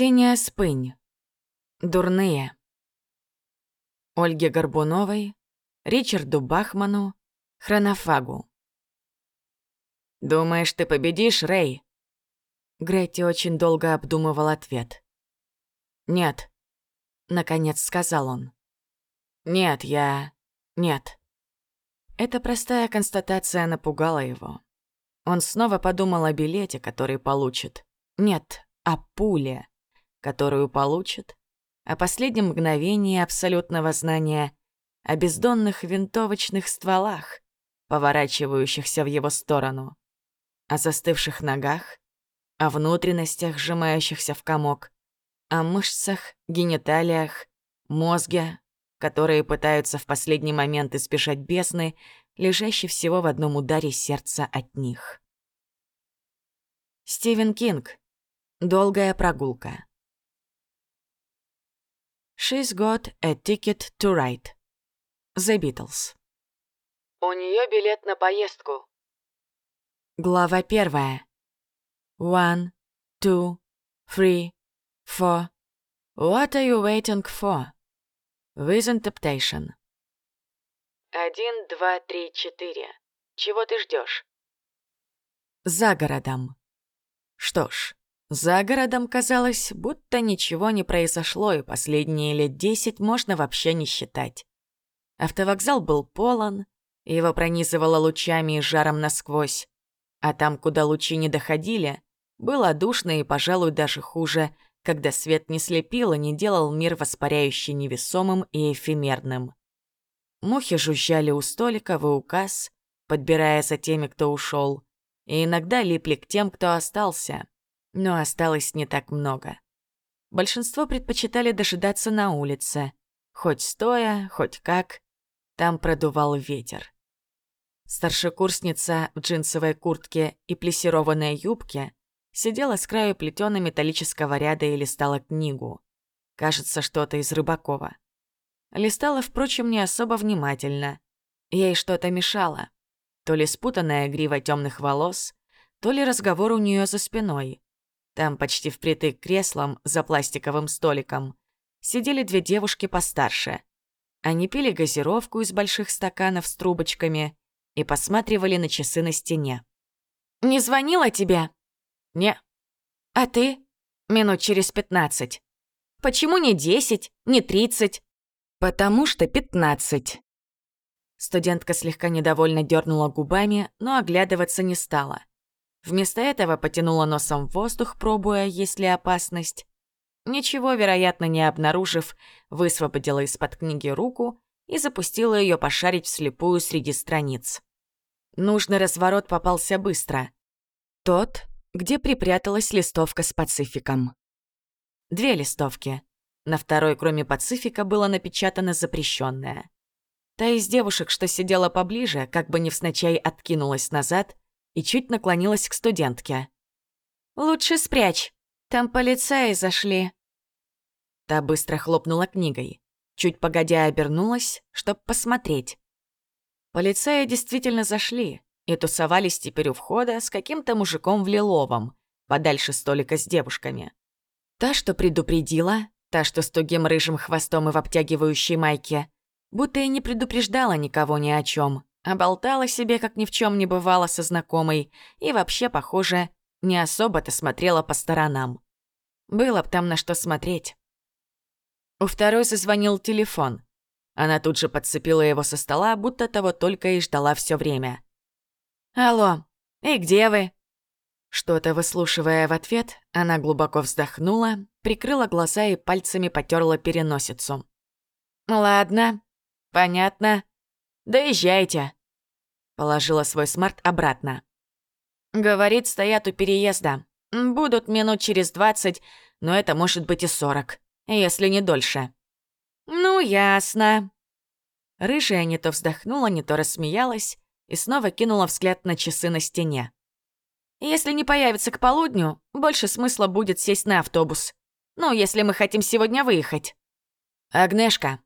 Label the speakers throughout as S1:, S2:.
S1: Ксения Спынь. Дурные. Ольге Горбуновой, Ричарду Бахману, Хронофагу. «Думаешь, ты победишь, Рэй?» Гретти очень долго обдумывал ответ. «Нет», — наконец сказал он. «Нет, я... нет». Эта простая констатация напугала его. Он снова подумал о билете, который получит. Нет, о пуле, которую получит, о последнем мгновении абсолютного знания, о бездонных винтовочных стволах, поворачивающихся в его сторону, о застывших ногах, о внутренностях, сжимающихся в комок, о мышцах, гениталиях, мозге, которые пытаются в последний момент избежать бездны, лежащей всего в одном ударе сердца от них. Стивен Кинг. Долгая прогулка. She's got a ticket to ride. The Beatles.
S2: У нее билет на поездку.
S1: Глава первая. One, two, three, four. What are you waiting for? With interpretation.
S2: Один, два, три, четыре. Чего ты ждешь?
S1: За городом. Что ж, за городом казалось, будто ничего не произошло, и последние лет десять можно вообще не считать. Автовокзал был полон, его пронизывало лучами и жаром насквозь. А там, куда лучи не доходили, было душно и, пожалуй, даже хуже, когда свет не слепил и не делал мир воспаряющий невесомым и эфемерным. Мухи жужжали у столика в указ, подбирая за теми, кто ушел, и иногда липли к тем, кто остался. Но осталось не так много. Большинство предпочитали дожидаться на улице, хоть стоя, хоть как. Там продувал ветер. Старшекурсница в джинсовой куртке и плессированной юбке сидела с краю плетёно-металлического ряда и листала книгу. Кажется, что-то из Рыбакова. Листала, впрочем, не особо внимательно. Ей что-то мешало. То ли спутанная грива темных волос, то ли разговор у нее за спиной. Там, почти впритык к креслам за пластиковым столиком, сидели две девушки постарше. Они пили газировку из больших стаканов с трубочками и посматривали на часы на стене. «Не звонила тебе?» «Не». «А ты?» «Минут через пятнадцать». «Почему не десять, не тридцать?» «Потому что пятнадцать». Студентка слегка недовольно дернула губами, но оглядываться не стала. Вместо этого потянула носом воздух, пробуя, есть ли опасность. Ничего, вероятно, не обнаружив, высвободила из-под книги руку и запустила ее пошарить вслепую среди страниц. Нужный разворот попался быстро. Тот, где припряталась листовка с пацификом. Две листовки. На второй, кроме пацифика, было напечатано запрещенное. Та из девушек, что сидела поближе, как бы невзначай откинулась назад и чуть наклонилась к студентке. «Лучше спрячь, там полицаи зашли». Та быстро хлопнула книгой. Чуть погодя обернулась, чтоб посмотреть. Полицаи действительно зашли и тусовались теперь у входа с каким-то мужиком в лиловом, подальше столика с девушками. Та, что предупредила, та, что с тугим рыжим хвостом и в обтягивающей майке, будто и не предупреждала никого ни о чем, а болтала себе, как ни в чем не бывало со знакомой, и вообще, похоже, не особо-то смотрела по сторонам. Было б там на что смотреть. У второй зазвонил телефон. Она тут же подцепила его со стола, будто того только и ждала все время. «Алло, и где вы?» Что-то выслушивая в ответ, она глубоко вздохнула, прикрыла глаза и пальцами потерла переносицу. «Ладно, понятно. Доезжайте». Положила свой смарт обратно. «Говорит, стоят у переезда. Будут минут через двадцать, но это может быть и сорок, если не дольше». «Ну, ясно». Рыжая не то вздохнула, не то рассмеялась и снова кинула взгляд на часы на стене. «Если не появится к полудню, больше смысла будет сесть на автобус. Ну, если мы хотим сегодня выехать». «Агнешка».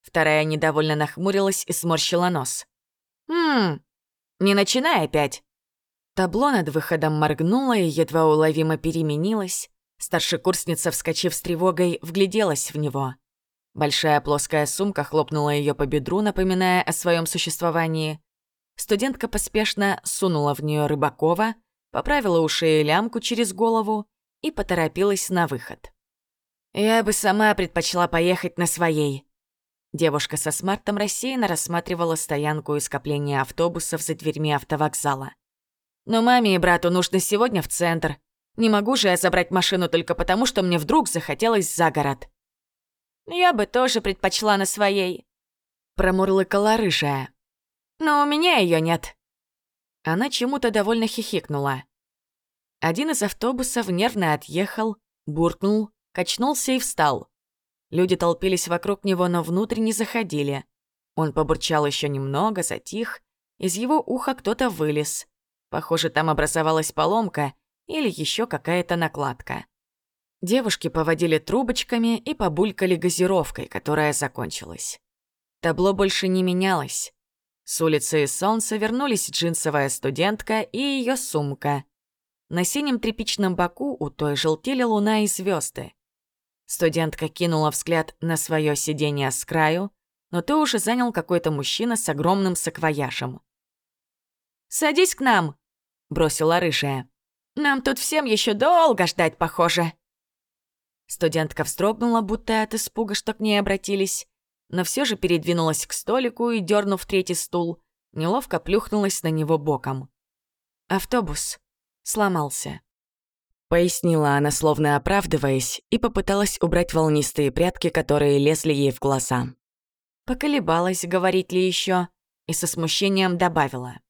S1: Вторая недовольно нахмурилась и сморщила нос. «Хм, не начинай опять». Табло над выходом моргнуло и едва уловимо переменилось. Старшекурсница, вскочив с тревогой, вгляделась в него. Большая плоская сумка хлопнула ее по бедру, напоминая о своем существовании. Студентка поспешно сунула в нее Рыбакова, поправила уши и лямку через голову и поторопилась на выход. «Я бы сама предпочла поехать на своей». Девушка со смартом рассеянно рассматривала стоянку и скопление автобусов за дверьми автовокзала. «Но маме и брату нужно сегодня в центр. Не могу же я забрать машину только потому, что мне вдруг захотелось за город». «Я бы тоже предпочла на своей», — промурлыкала рыжая. «Но у меня ее нет». Она чему-то довольно хихикнула. Один из автобусов нервно отъехал, буркнул, качнулся и встал. Люди толпились вокруг него, но внутрь не заходили. Он побурчал еще немного, затих. Из его уха кто-то вылез. Похоже, там образовалась поломка или еще какая-то накладка. Девушки поводили трубочками и побулькали газировкой, которая закончилась. Табло больше не менялось. С улицы из солнца вернулись джинсовая студентка и ее сумка. На синем тряпичном боку у той желтели луна и звезды. Студентка кинула взгляд на свое сиденье с краю, но то уже занял какой-то мужчина с огромным саквояжем. «Садись к нам!» — бросила рыжая. «Нам тут всем еще долго ждать, похоже!» Студентка вздрогнула, будто от испуга, что к ней обратились, но все же передвинулась к столику и, дернув третий стул, неловко плюхнулась на него боком. «Автобус», сломался. Пояснила она, словно оправдываясь, и попыталась убрать волнистые прятки, которые лезли ей в глаза. Поколебалась, говорить ли еще, и со смущением добавила.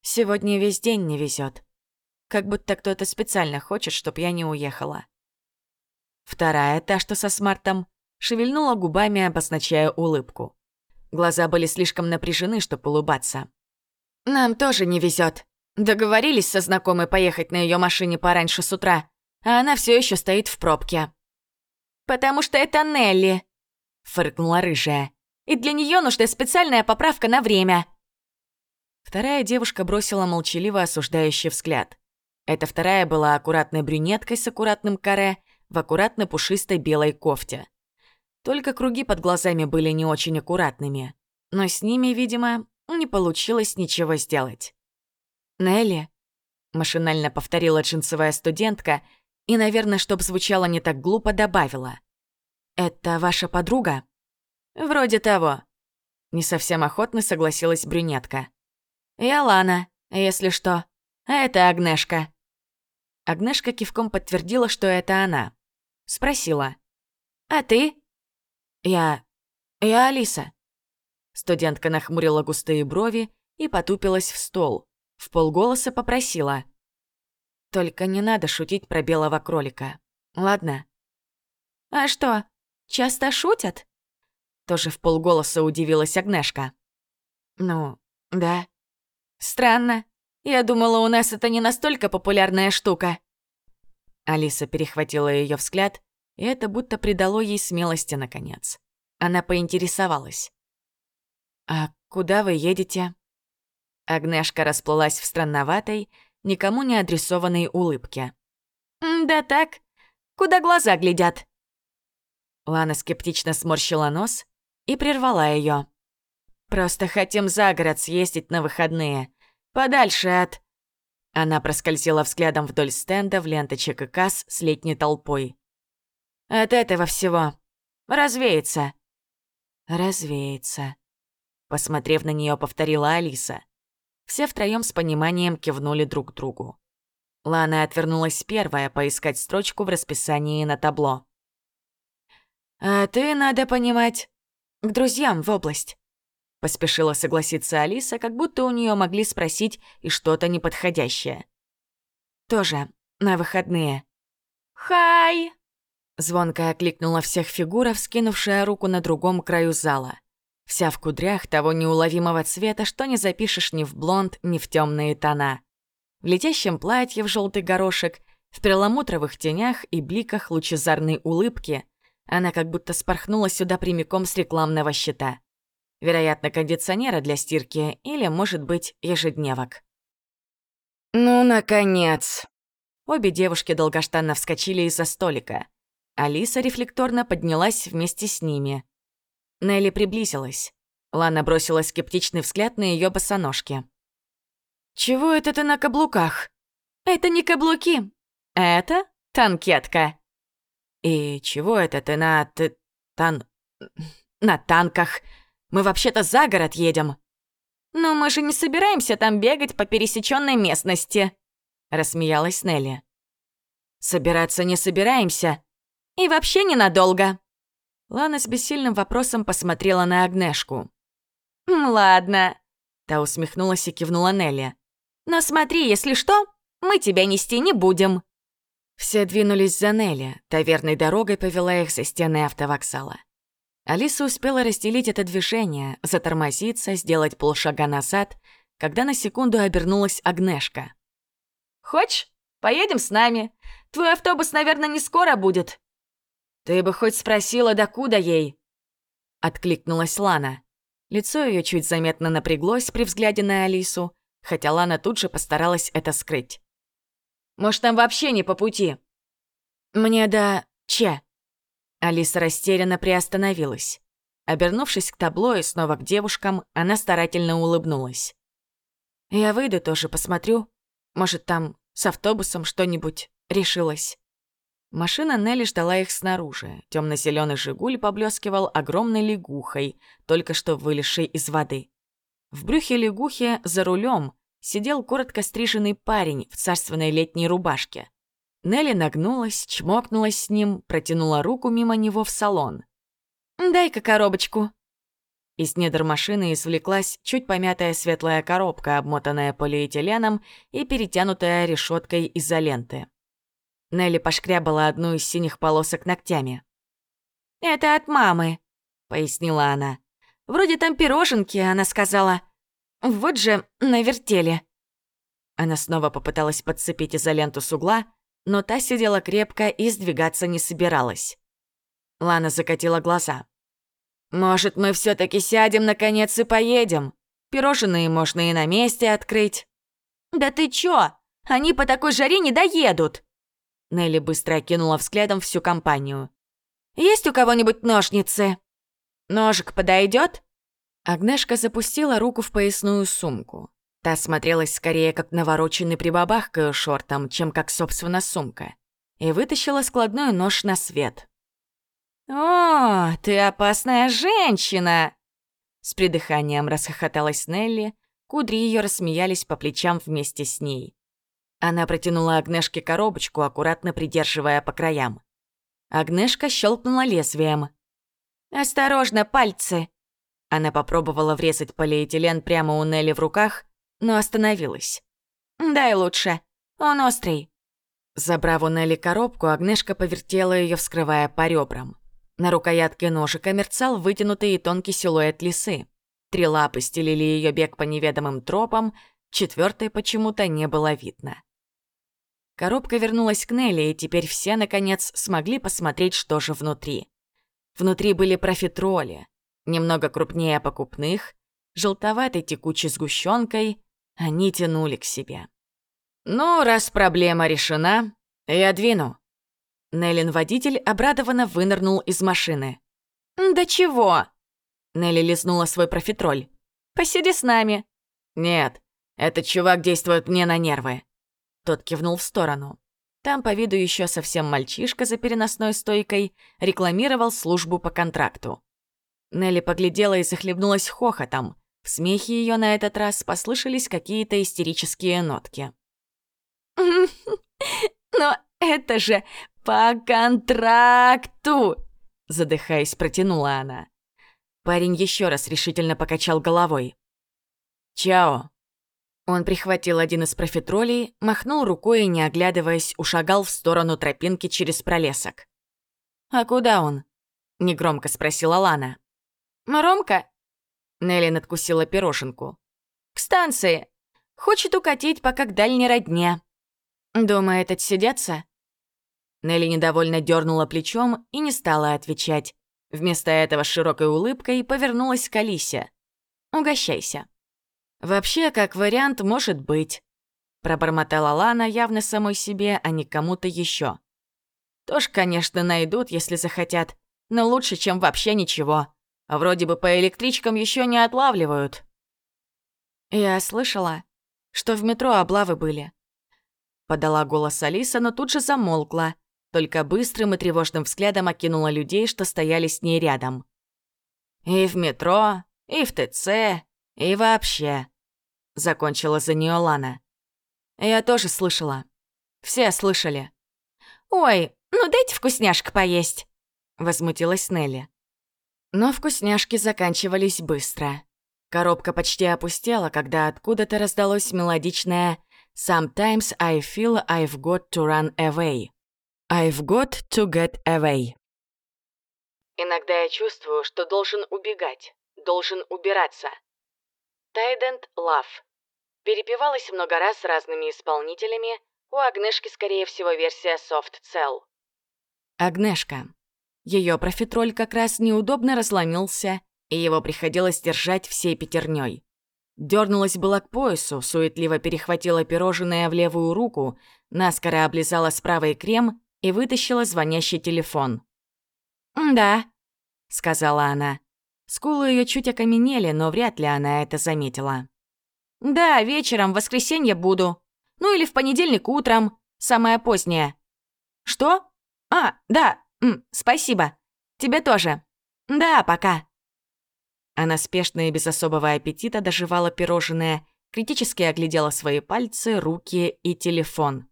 S1: «Сегодня весь день не везет. Как будто кто-то специально хочет, чтоб я не уехала». Вторая, та, что со смартом, шевельнула губами, обозначая улыбку. Глаза были слишком напряжены, чтобы улыбаться. «Нам тоже не везет, Договорились со знакомой поехать на ее машине пораньше с утра, а она все еще стоит в пробке. «Потому что это Нелли», — фыркнула рыжая. «И для нее нужна специальная поправка на время». Вторая девушка бросила молчаливо осуждающий взгляд. Эта вторая была аккуратной брюнеткой с аккуратным каре в аккуратно пушистой белой кофте. Только круги под глазами были не очень аккуратными. Но с ними, видимо, не получилось ничего сделать. «Нелли», — машинально повторила джинсовая студентка и, наверное, чтоб звучало не так глупо, добавила. «Это ваша подруга?» «Вроде того», — не совсем охотно согласилась брюнетка. «Я Лана, если что. А это Агнешка». Агнешка кивком подтвердила, что это она. Спросила. «А ты?» «Я... я Алиса». Студентка нахмурила густые брови и потупилась в стол. В полголоса попросила. «Только не надо шутить про белого кролика. Ладно?» «А что, часто шутят?» Тоже в полголоса удивилась Агнешка. «Ну, да. Странно. Я думала, у нас это не настолько популярная штука». Алиса перехватила ее взгляд, и это будто придало ей смелости наконец. Она поинтересовалась. «А куда вы едете?» Агнешка расплылась в странноватой, никому не адресованной улыбке. «Да так, куда глаза глядят?» Лана скептично сморщила нос и прервала ее. «Просто хотим за город съездить на выходные. Подальше от...» Она проскользила взглядом вдоль стенда в ленточек и касс с летней толпой. «От этого всего. Развеется». «Развеется», — посмотрев на нее, повторила Алиса. Все втроем с пониманием кивнули друг другу. Лана отвернулась первая поискать строчку в расписании на табло. «А ты, надо понимать, к друзьям в область», — поспешила согласиться Алиса, как будто у нее могли спросить и что-то неподходящее. «Тоже на выходные». «Хай!» — звонко окликнула всех фигура, вскинувшая руку на другом краю зала. Вся в кудрях того неуловимого цвета, что не запишешь ни в блонд, ни в темные тона. В летящем платье в желтый горошек, в перламутровых тенях и бликах лучезарной улыбки она как будто спорхнула сюда прямиком с рекламного щита. Вероятно, кондиционера для стирки или, может быть, ежедневок. «Ну, наконец!» Обе девушки долгожданно вскочили из-за столика. Алиса рефлекторно поднялась вместе с ними. Нелли приблизилась. Лана бросила скептичный взгляд на ее босоножки. «Чего это ты на каблуках?» «Это не каблуки. Это танкетка». «И чего это ты на... Ты, тан... на танках? Мы вообще-то за город едем». «Но мы же не собираемся там бегать по пересеченной местности», — рассмеялась Нелли. «Собираться не собираемся. И вообще ненадолго». Лана с бессильным вопросом посмотрела на Агнешку. «Ладно», — та усмехнулась и кивнула Нелли. «Но смотри, если что, мы тебя нести не будем». Все двинулись за Нелли, таверной дорогой повела их со стены автовокзала. Алиса успела разделить это движение, затормозиться, сделать полшага назад, когда на секунду обернулась Агнешка. «Хочешь, поедем с нами? Твой автобус, наверное, не скоро будет». «Ты бы хоть спросила, докуда ей?» Откликнулась Лана. Лицо ее чуть заметно напряглось при взгляде на Алису, хотя Лана тут же постаралась это скрыть. «Может, нам вообще не по пути?» «Мне да... Че?» Алиса растерянно приостановилась. Обернувшись к табло и снова к девушкам, она старательно улыбнулась. «Я выйду тоже, посмотрю. Может, там с автобусом что-нибудь решилось». Машина Нелли ждала их снаружи. Темно-зеленый «Жигуль» поблескивал огромной лягухой, только что вылезшей из воды. В брюхе лягухи за рулем сидел коротко стриженный парень в царственной летней рубашке. Нелли нагнулась, чмокнулась с ним, протянула руку мимо него в салон. «Дай-ка коробочку». Из недр машины извлеклась чуть помятая светлая коробка, обмотанная полиэтиленом и перетянутая решеткой изоленты. Нелли пошкрябала одну из синих полосок ногтями. «Это от мамы», — пояснила она. «Вроде там пироженки», — она сказала. «Вот же навертели». Она снова попыталась подцепить изоленту с угла, но та сидела крепко и сдвигаться не собиралась. Лана закатила глаза. «Может, мы все таки сядем, наконец, и поедем? Пирожные можно и на месте открыть». «Да ты чё? Они по такой жаре не доедут!» Нелли быстро окинула взглядом всю компанию. «Есть у кого-нибудь ножницы?» «Ножик подойдет? Агнешка запустила руку в поясную сумку. Та смотрелась скорее как навороченный прибабах к шортам, чем как, собственно, сумка. И вытащила складной нож на свет. «О, ты опасная женщина!» С придыханием расхохоталась Нелли, кудри ее рассмеялись по плечам вместе с ней. Она протянула Агнешке коробочку, аккуратно придерживая по краям. Агнешка щелкнула лезвием. «Осторожно, пальцы!» Она попробовала врезать полиэтилен прямо у Нелли в руках, но остановилась. «Дай лучше, он острый». Забрав у Нелли коробку, Агнешка повертела ее, вскрывая по ребрам. На рукоятке ножика мерцал вытянутый и тонкий силуэт лисы. Три лапы стелили ее бег по неведомым тропам, четвертой почему-то не было видно. Коробка вернулась к Нелли, и теперь все, наконец, смогли посмотреть, что же внутри. Внутри были профитроли, немного крупнее покупных, желтоватой текучей сгущенкой, они тянули к себе. «Ну, раз проблема решена, я двину». Неллин-водитель обрадованно вынырнул из машины. «Да чего?» Нелли лизнула свой профитроль. «Посиди с нами». «Нет, этот чувак действует мне на нервы». Тот кивнул в сторону. Там по виду еще совсем мальчишка за переносной стойкой рекламировал службу по контракту. Нелли поглядела и захлебнулась хохотом. В смехе ее на этот раз послышались какие-то истерические нотки. «Но это же по контракту!» Задыхаясь, протянула она. Парень еще раз решительно покачал головой. «Чао!» Он прихватил один из профитролей, махнул рукой и, не оглядываясь, ушагал в сторону тропинки через пролесок. «А куда он?» — негромко спросила Лана. «Ромка?» Нелли надкусила пироженку. «К станции. Хочет укатить, пока к дальней родне. Думает отсидеться?» Нелли недовольно дернула плечом и не стала отвечать. Вместо этого широкой улыбкой повернулась к Алисе. «Угощайся». «Вообще, как вариант, может быть». Пробормотала Лана явно самой себе, а не кому-то еще. Тоже, конечно, найдут, если захотят, но лучше, чем вообще ничего. Вроде бы по электричкам еще не отлавливают. Я слышала, что в метро облавы были. Подала голос Алиса, но тут же замолкла, только быстрым и тревожным взглядом окинула людей, что стояли с ней рядом. «И в метро, и в ТЦ, и вообще», — закончила за нее Лана. «Я тоже слышала. Все слышали». «Ой, ну дайте вкусняшка поесть», — возмутилась Нелли. Но вкусняшки заканчивались быстро. Коробка почти опустела, когда откуда-то раздалось мелодичное «Sometimes I feel I've got to run away». I've got to get away.
S2: Иногда я чувствую, что должен убегать, должен убираться. Тайдент Лав. Перепевалась много раз с разными исполнителями, у Агнешки, скорее всего, версия Soft Cell.
S1: Агнешка. Ее профитроль как раз неудобно разломился, и его приходилось держать всей пятерней. Дернулась была к поясу, суетливо перехватила пирожное в левую руку, наскоро облизала с правой крем и вытащила звонящий телефон.
S2: «Да», —
S1: сказала она. Скулы ее чуть окаменели, но вряд ли она это заметила.
S2: «Да, вечером, в воскресенье буду. Ну или в понедельник утром, самое позднее». «Что? А, да, м, спасибо. Тебе тоже. Да, пока».
S1: Она спешно и без особого аппетита доживала пирожное, критически оглядела свои пальцы, руки и телефон.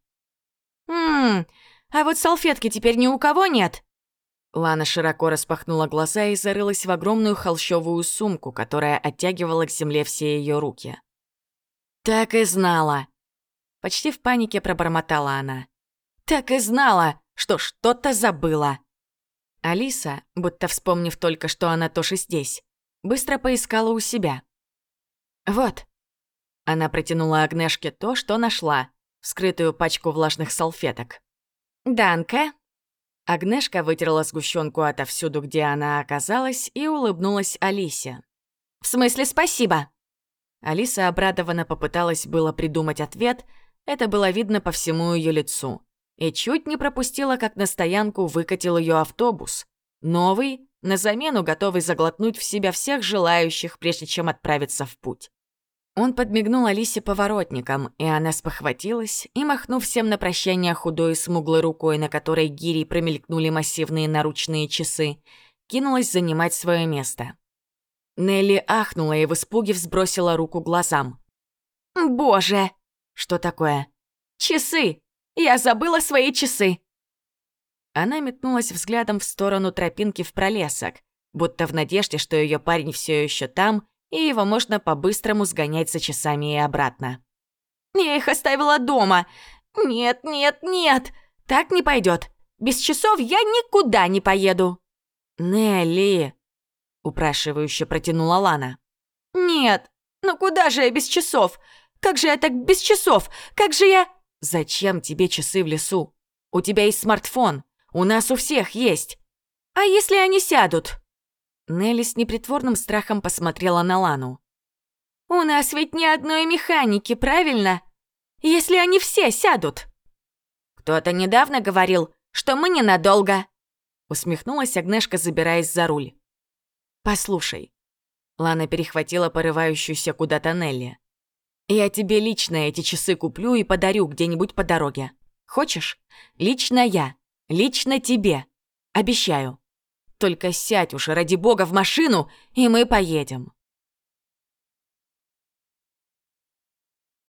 S2: «Ммм, а вот салфетки теперь ни у кого нет?»
S1: Лана широко распахнула глаза и зарылась в огромную холщовую сумку, которая оттягивала к земле все ее руки. «Так и знала!» Почти в панике пробормотала она. «Так и знала, что что-то забыла!» Алиса, будто вспомнив только, что она тоже здесь, быстро поискала у себя. «Вот». Она протянула Агнешке то, что нашла, вскрытую пачку влажных салфеток.
S2: «Данка».
S1: Агнешка вытерла сгущенку отовсюду, где она оказалась, и улыбнулась Алисе.
S2: «В смысле спасибо?»
S1: Алиса обрадованно попыталась было придумать ответ, это было видно по всему ее лицу. И чуть не пропустила, как на стоянку выкатил ее автобус. Новый, на замену готовый заглотнуть в себя всех желающих, прежде чем отправиться в путь. Он подмигнул Алисе поворотником, и она спохватилась и, махнув всем на прощание худой смуглой рукой, на которой гири промелькнули массивные наручные часы, кинулась занимать свое место. Нелли ахнула и в испуге взбросила руку глазам.
S2: «Боже!»
S1: «Что такое?»
S2: «Часы! Я забыла свои часы!»
S1: Она метнулась взглядом в сторону тропинки в пролесок, будто в надежде, что ее парень все еще там и его можно по-быстрому сгонять за часами и обратно.
S2: «Я их оставила дома! Нет, нет, нет! Так не пойдет! Без часов я никуда не поеду!»
S1: «Нелли!» — упрашивающе протянула Лана.
S2: «Нет! Ну куда же я без часов? Как же я так без часов? Как же я...»
S1: «Зачем тебе часы в лесу? У тебя есть смартфон. У нас у всех есть».
S2: «А если они сядут?»
S1: Нелли с непритворным страхом посмотрела на Лану.
S2: «У нас ведь ни одной механики, правильно? Если они все сядут?» «Кто-то недавно говорил, что мы ненадолго»,
S1: усмехнулась Агнешка, забираясь за руль. «Послушай». Лана перехватила порывающуюся куда-то Нелли. «Я тебе лично эти часы куплю и подарю где-нибудь по дороге. Хочешь? Лично я. Лично тебе. Обещаю. Только сядь уж, ради бога, в машину, и мы поедем».